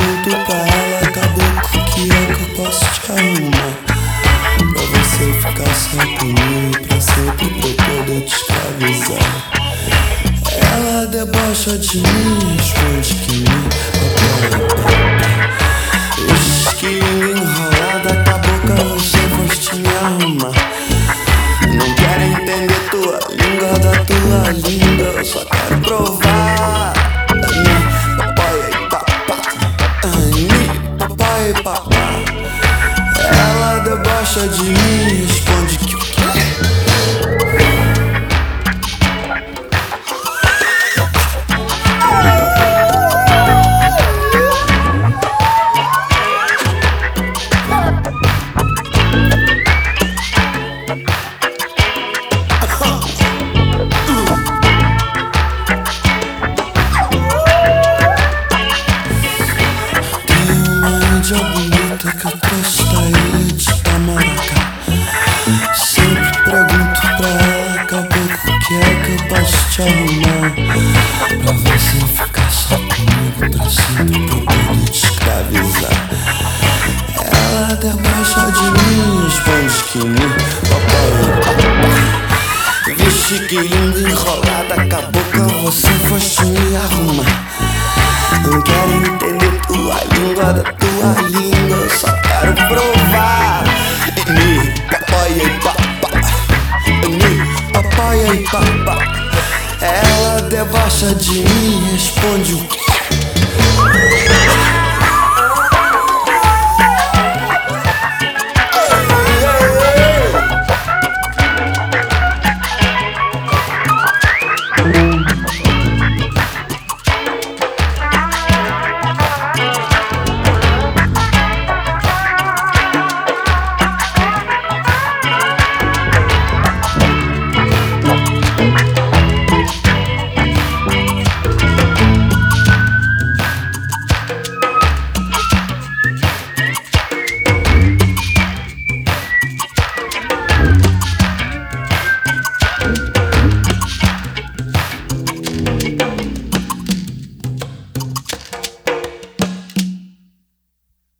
muito pra ela acabou que é que eu posso te arrumar. Pra você ficar só comigo Pra sempre pra eu poder te escravizar. Ela debocha de mim Responde que me apoia Os que enrolada com a boca Você foste me arrumar. Não quero entender tua língua Da tua língua, eu só quero papá. Ela debocha de mim, responde que te arrumar? Pra você ficar só comigo pra sempre, poder te escravizar. Ela debocha de mim, responde que me papai. Vixe que linda enrolada, acabou com você foste me arrumar. Não quero entender tua língua da tua língua, eu só quero provar. Debocha de mim, responde o quê?